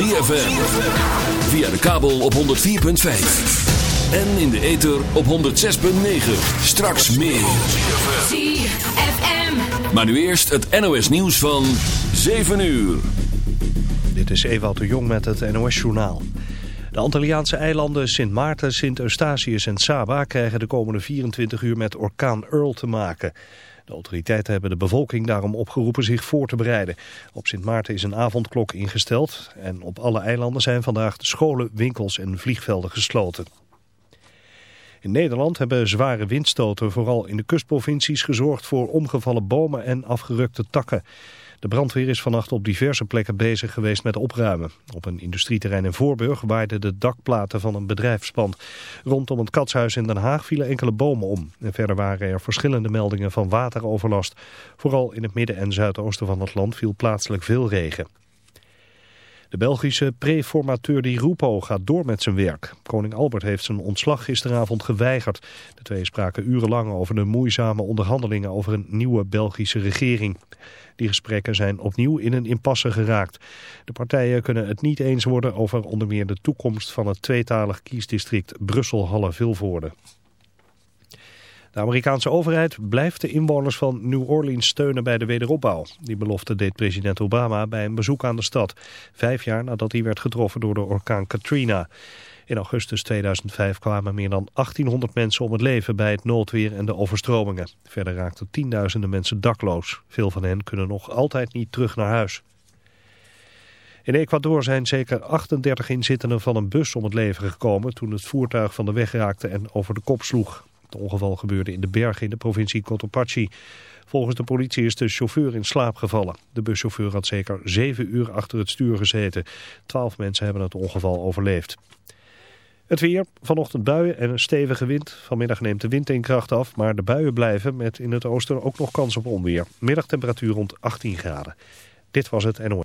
ZFM. Via de kabel op 104.5. En in de ether op 106.9. Straks meer. ZFM. Maar nu eerst het NOS nieuws van 7 uur. Dit is Ewout de Jong met het NOS-journaal. De Antilliaanse eilanden Sint Maarten, Sint Eustatius en Saba krijgen de komende 24 uur met orkaan Earl te maken. De autoriteiten hebben de bevolking daarom opgeroepen zich voor te bereiden. Op Sint Maarten is een avondklok ingesteld en op alle eilanden zijn vandaag de scholen, winkels en vliegvelden gesloten. In Nederland hebben zware windstoten vooral in de kustprovincies gezorgd voor omgevallen bomen en afgerukte takken. De brandweer is vannacht op diverse plekken bezig geweest met opruimen. Op een industrieterrein in Voorburg waaiden de dakplaten van een bedrijfspand. Rondom het katshuis in Den Haag vielen enkele bomen om. En verder waren er verschillende meldingen van wateroverlast. Vooral in het midden en zuidoosten van het land viel plaatselijk veel regen. De Belgische preformateur Di Rupo gaat door met zijn werk. Koning Albert heeft zijn ontslag gisteravond geweigerd. De twee spraken urenlang over de moeizame onderhandelingen over een nieuwe Belgische regering. Die gesprekken zijn opnieuw in een impasse geraakt. De partijen kunnen het niet eens worden over onder meer de toekomst van het tweetalig kiesdistrict Brussel-Halle-Vilvoorde. De Amerikaanse overheid blijft de inwoners van New Orleans steunen bij de wederopbouw. Die belofte deed president Obama bij een bezoek aan de stad. Vijf jaar nadat hij werd getroffen door de orkaan Katrina. In augustus 2005 kwamen meer dan 1800 mensen om het leven bij het noodweer en de overstromingen. Verder raakten tienduizenden mensen dakloos. Veel van hen kunnen nog altijd niet terug naar huis. In Ecuador zijn zeker 38 inzittenden van een bus om het leven gekomen toen het voertuig van de weg raakte en over de kop sloeg. Het ongeval gebeurde in de bergen in de provincie Cotopaxi. Volgens de politie is de chauffeur in slaap gevallen. De buschauffeur had zeker zeven uur achter het stuur gezeten. Twaalf mensen hebben het ongeval overleefd. Het weer, vanochtend buien en een stevige wind. Vanmiddag neemt de wind in kracht af, maar de buien blijven met in het oosten ook nog kans op onweer. Middagtemperatuur rond 18 graden. Dit was het NOS.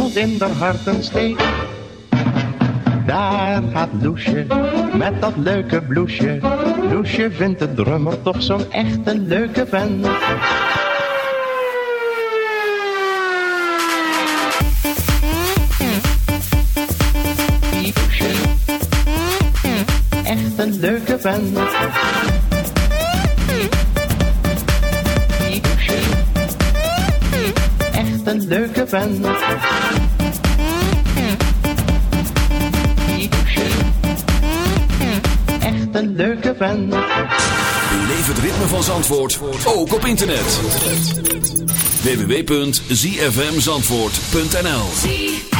Voelt in hart een steek. Daar gaat Loesje met dat leuke bloesje. Loesje vindt de drummer toch zo'n echte leuke vent. Echt een leuke vent. Een leuke vent. Echt een leuke vent. Beleef het ritme van Zandvoort, ook op internet. www.zfmzandvoort.nl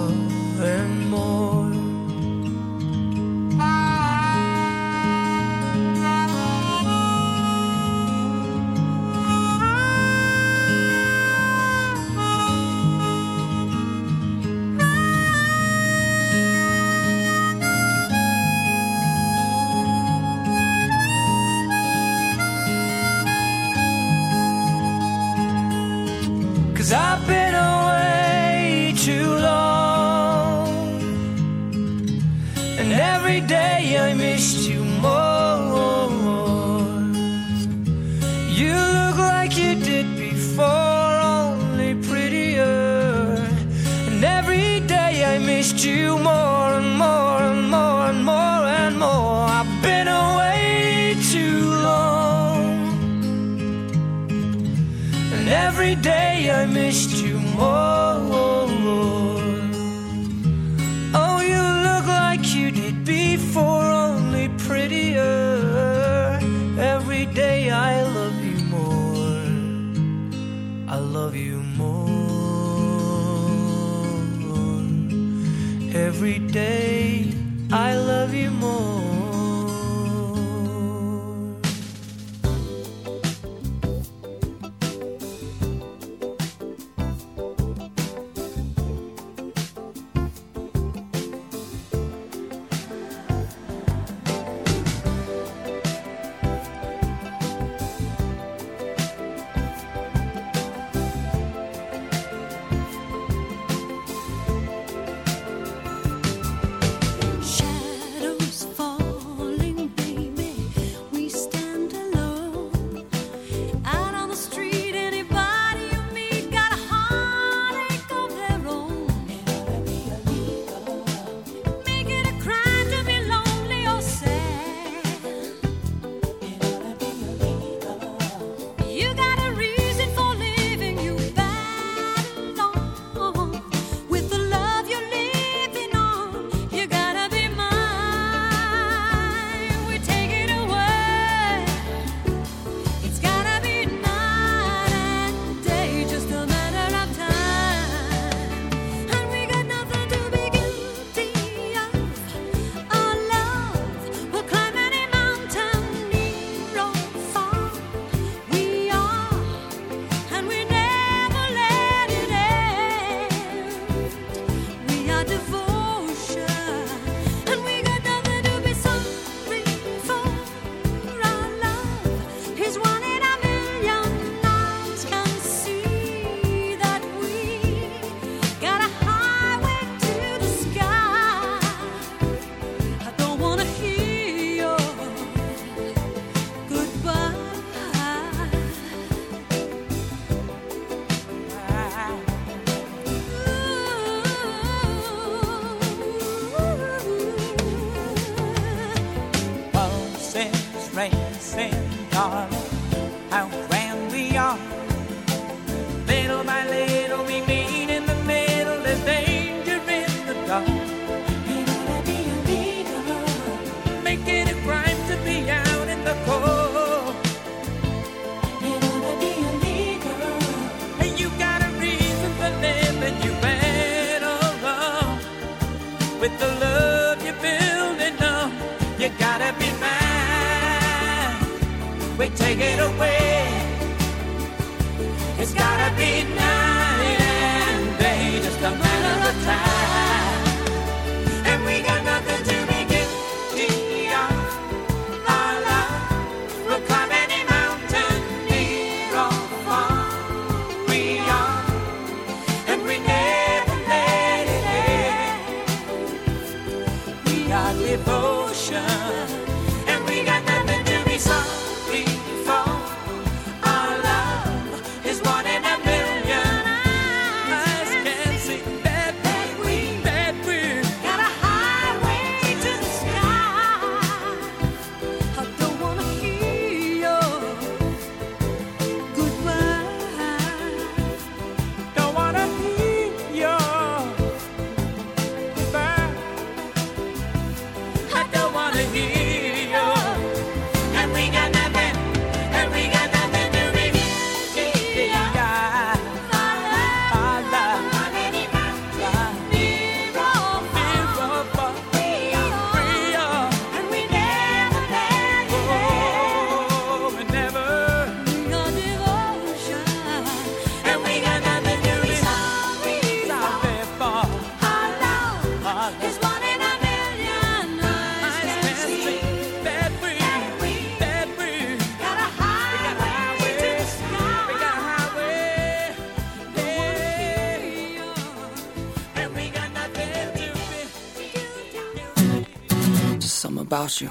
across you.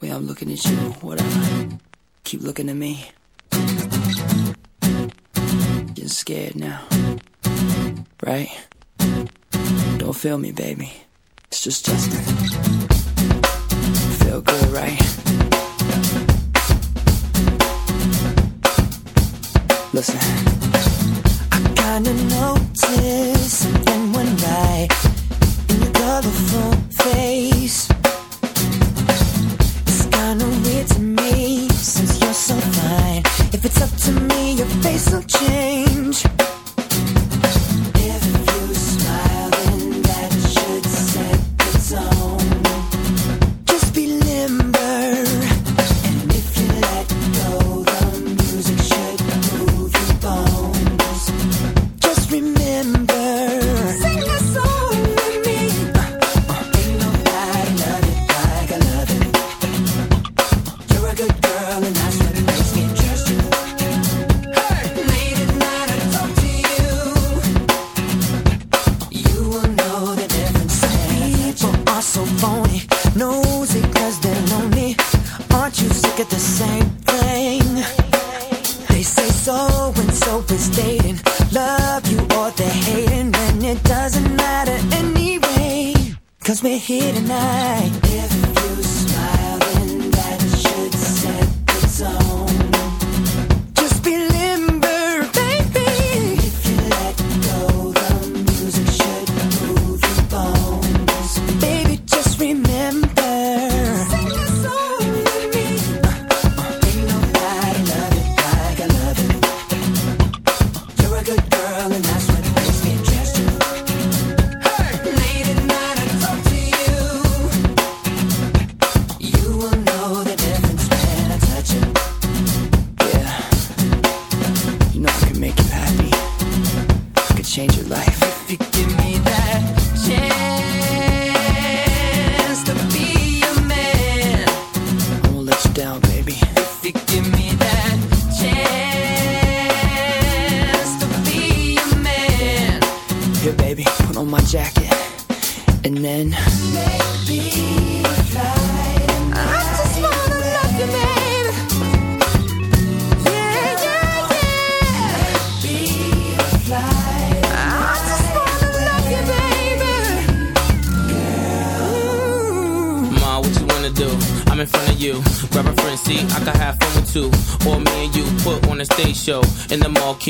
Way I'm looking at you, whatever. Keep looking at me. Getting scared now. Right? Don't feel me, baby. It's just Justin. Feel good, right? Listen. I kinda noticed something one night.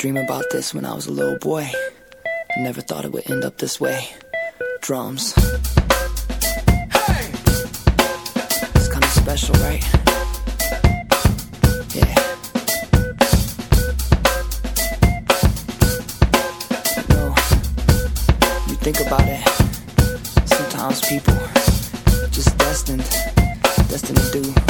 dream about this when I was a little boy. I never thought it would end up this way. Drums. It's kind of special, right? Yeah. You know, you think about it. Sometimes people just destined, destined to do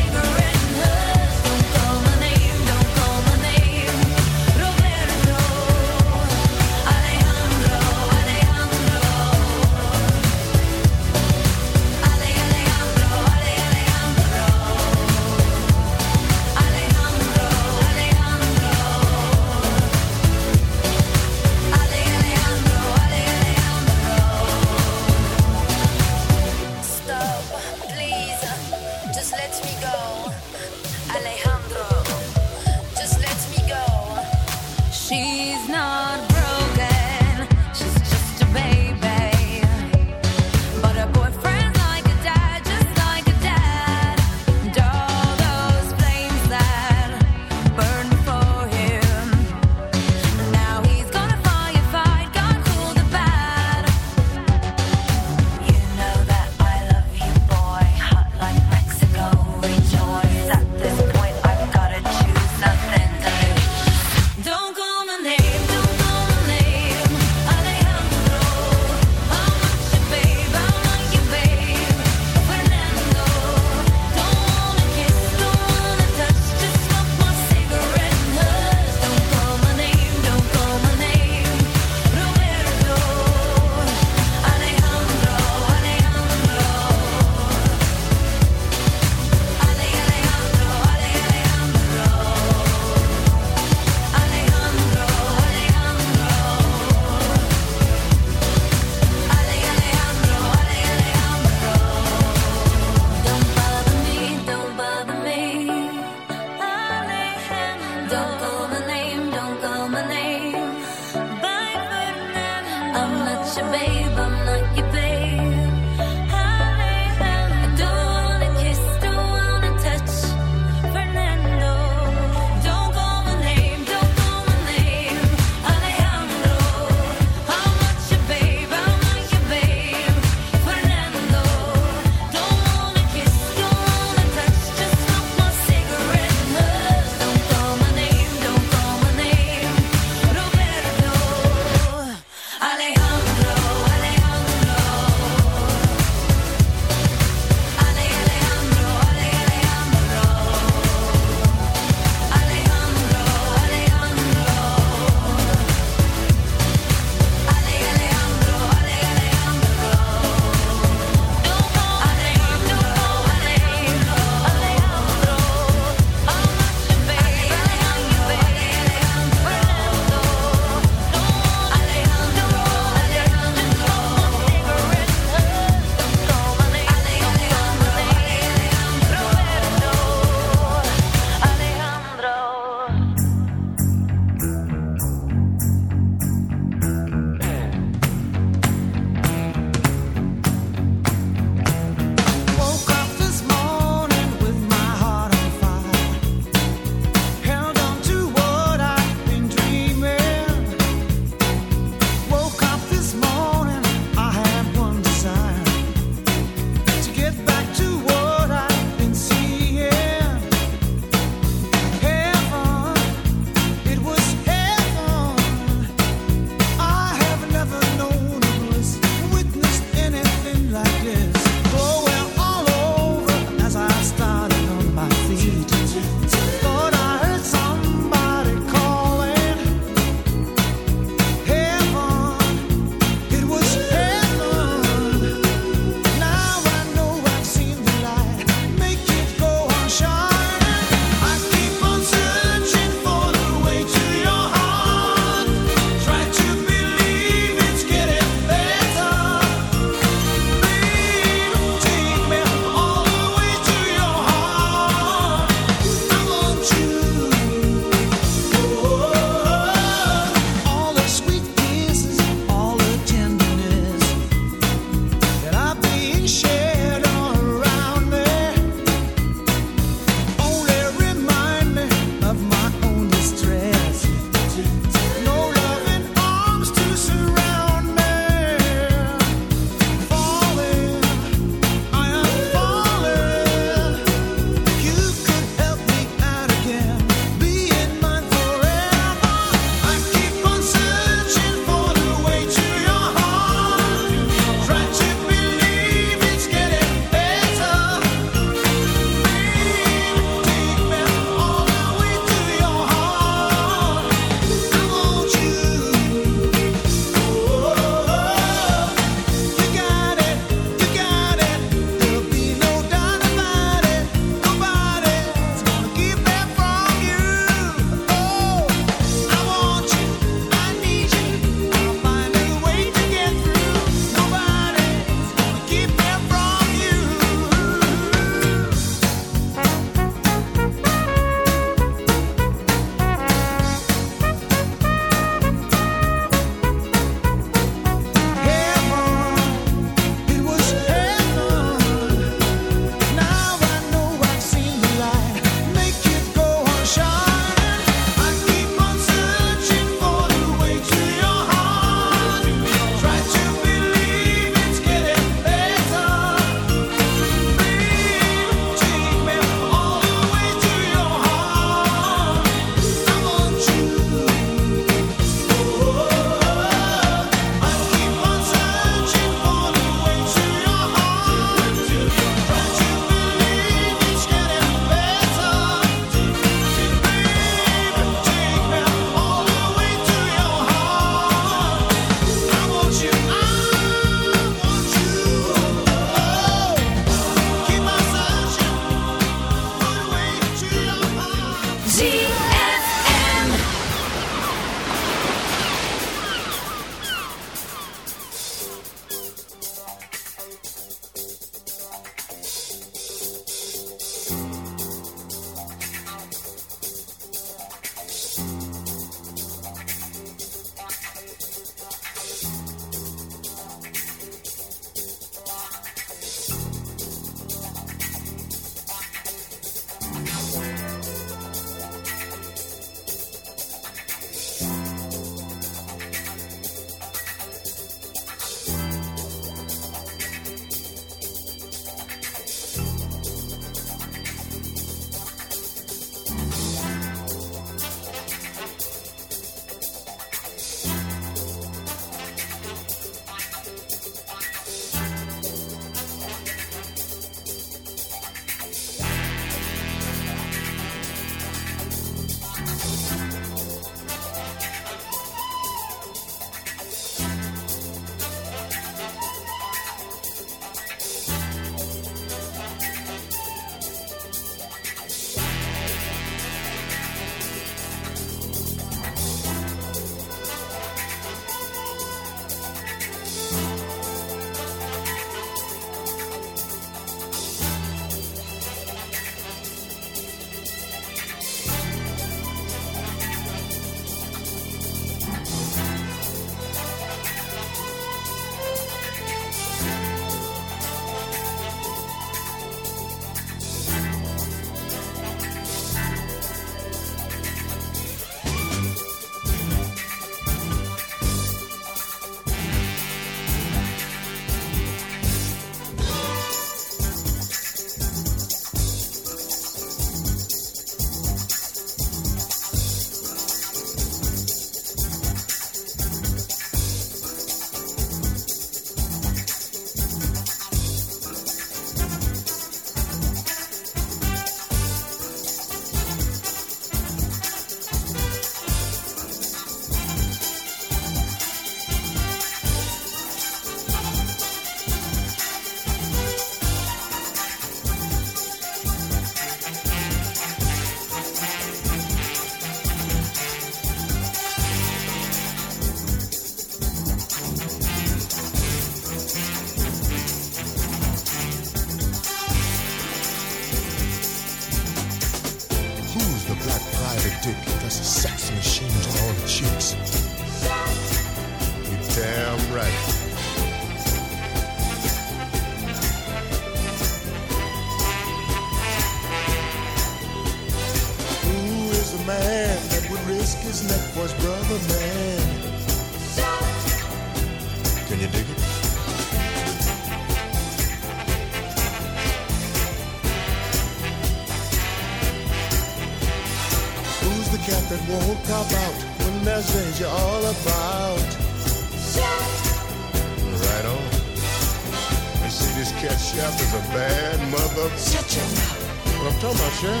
Chef is a bad mother. Shut your mouth. What I'm talking about, Chef?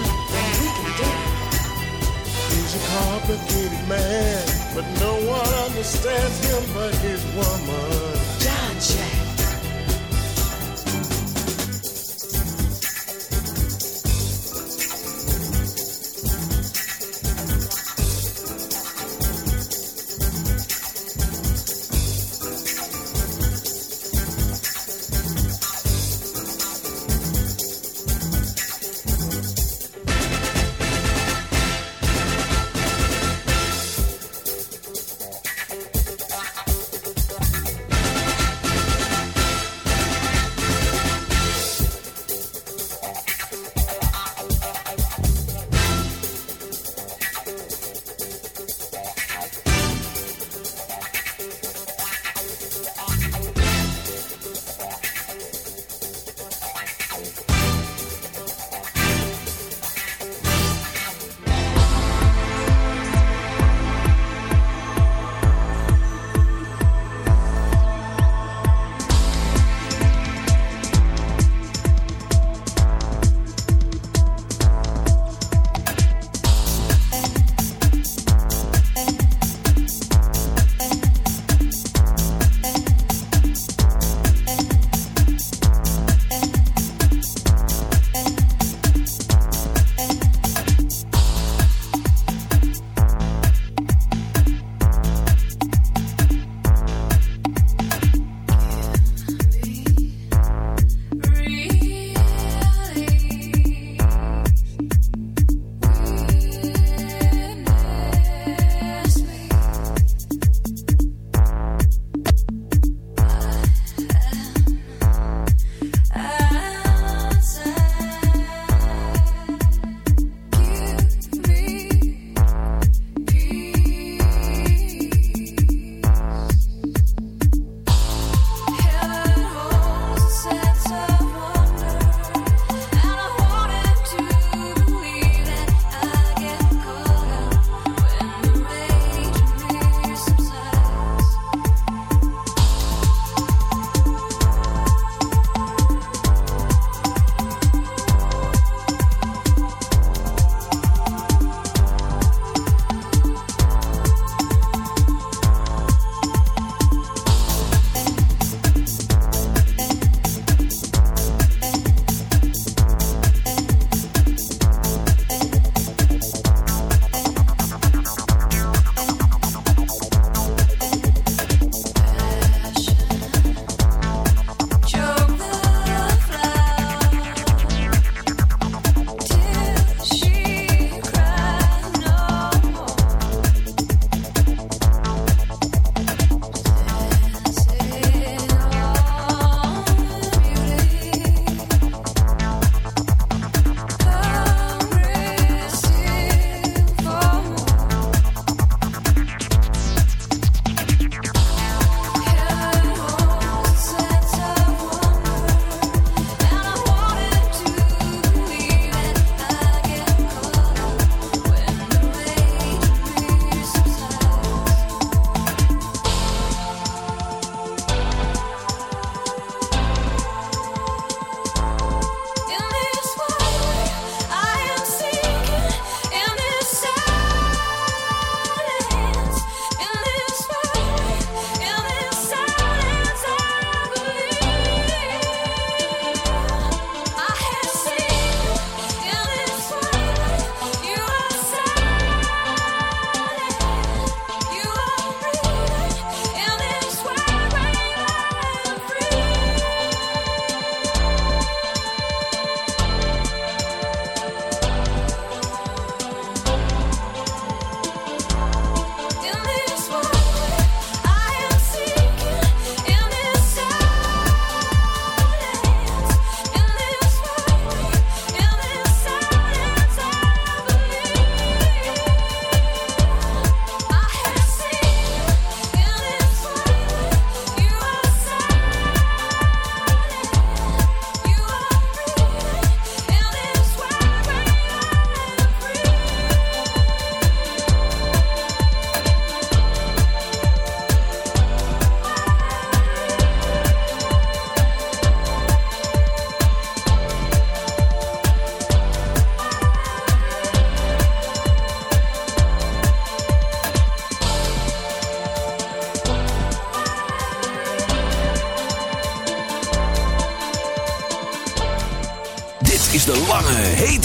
We can do it. He's a complicated man, but no one understands him but his woman. John Jack.